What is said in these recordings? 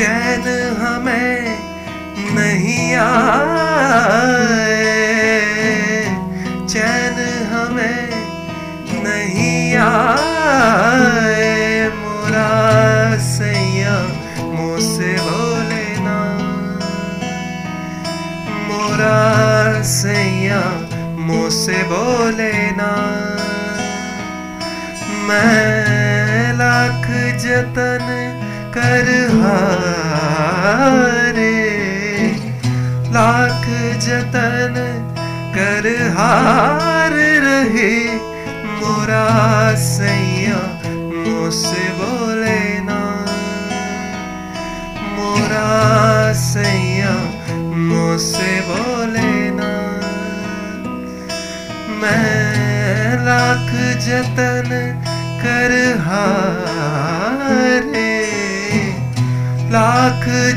चैन हमें नहीं आए। चैन हमें नहीं आए। मोरा सैया मुँह से बोले ना। मोरा सैया मुँह से बोले ना। मैं लाख जतन कर हारे। लाख जतन कर हार रहे। मोरा सैया मुझसे बोले ना। मोरा सैया मुझसे बोले ना। मैं लाख जतन कर हारे।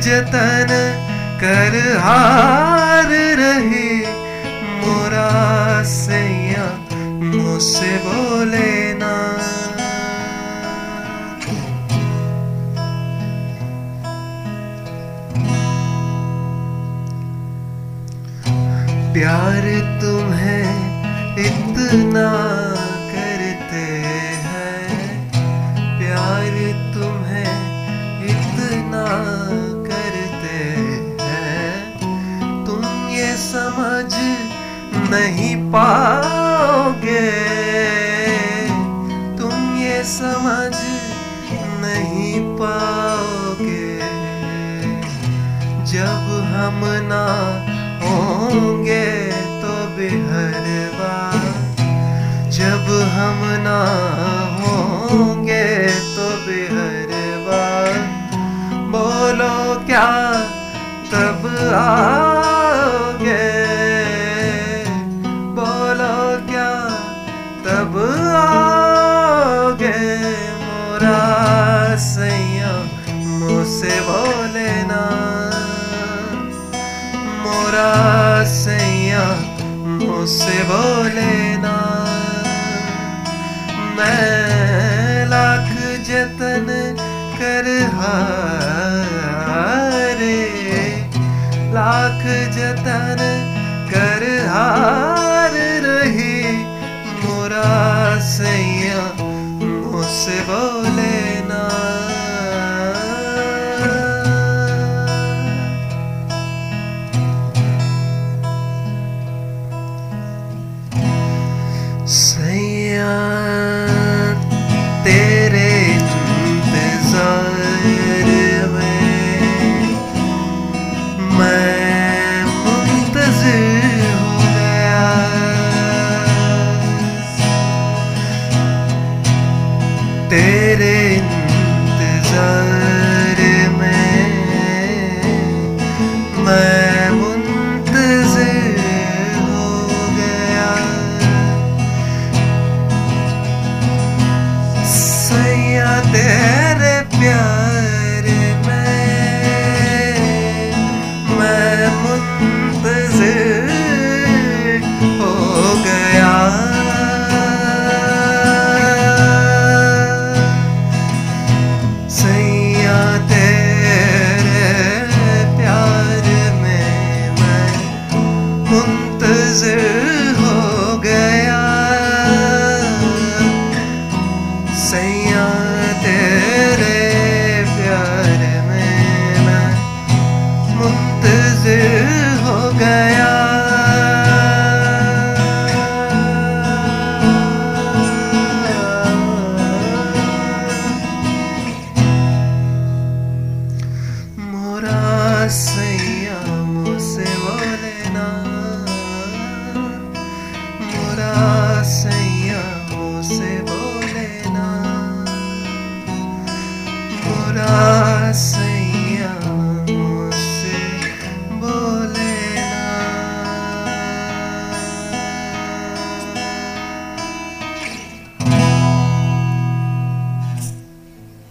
जतन कर हार रहे। मोरा सैया मुझसे बोले ना। प्यार तुम्हें इतना नहीं पाओगे। तुम ये समझ नहीं पाओगे। जब हम ना होंगे तो बिहरवा जब हम ना होंगे तो बिहरवा बोलो क्या तब आओगे मुझसे बोले। सैया